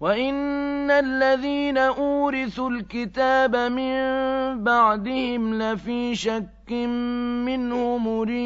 وَإِنَّ الَّذِينَ أُورِثُوا الْكِتَابَ مِن بَعْدِهِمْ لَفِي شَكٍّ مِّنْهُ مُرِيبٍ